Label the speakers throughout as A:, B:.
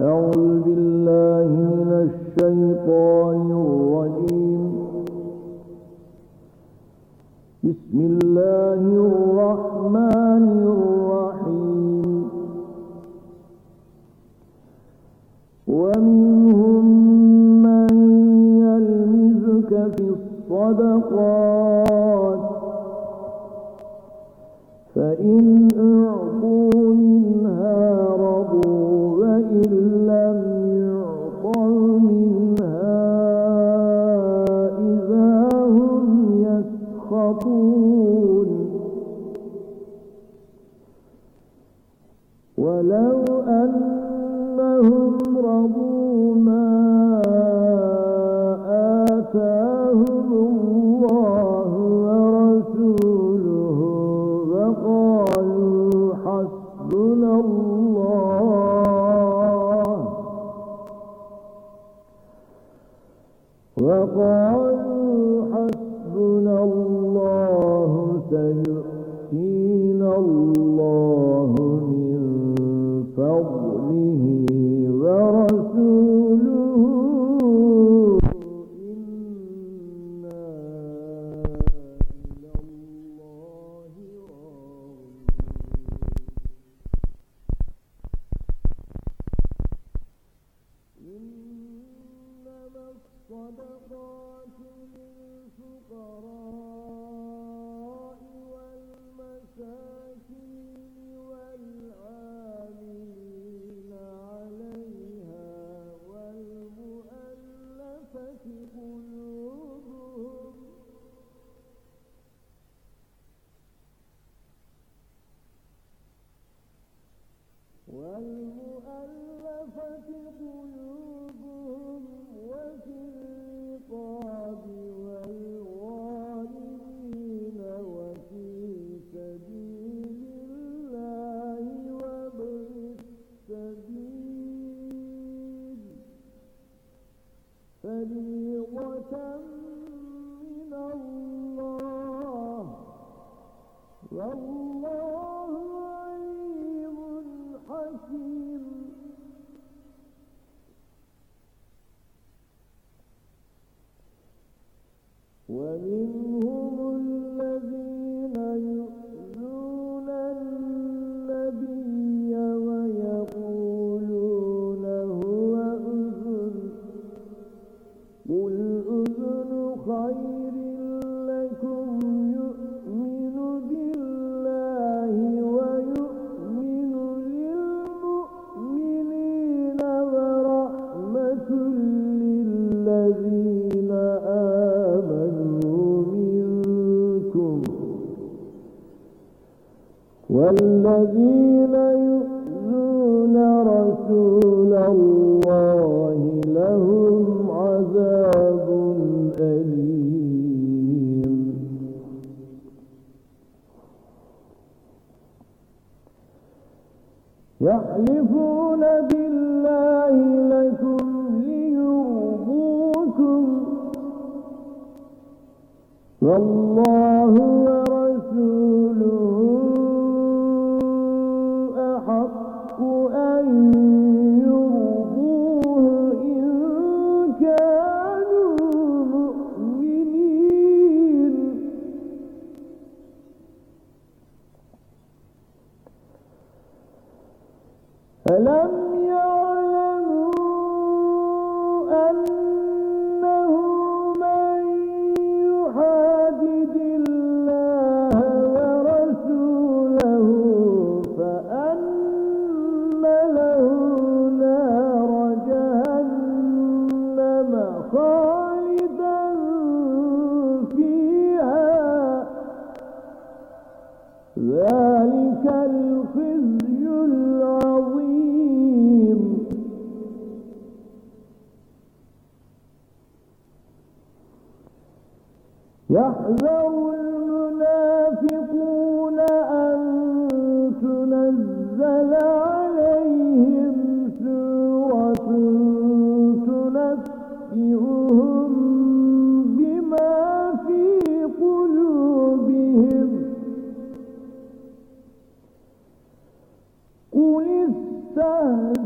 A: أعوذ بالله من الشيطان الرجيم. بسم الله الرحمن الرحيم. ومنهم من يلمزك في الصدقات فإن حسبنا الله. وقالوا حسبنا الله سيؤتينا والذين يؤذون رسول الله لهم عذاب أليم. يحلفون بالله لكم ليرضوكم. والله ألم يحذر المنافقون أن تنزل عليهم سورة تنبئهم بما في قلوبهم. قل استهزئوا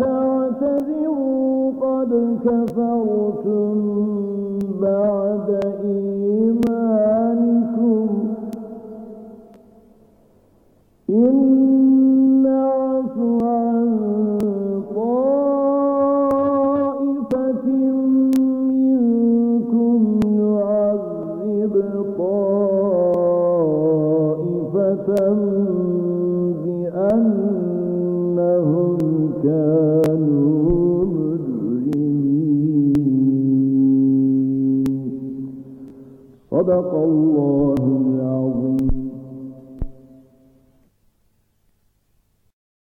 A: تعتذروا قد كفرتم بعد إيمانكم صدق الله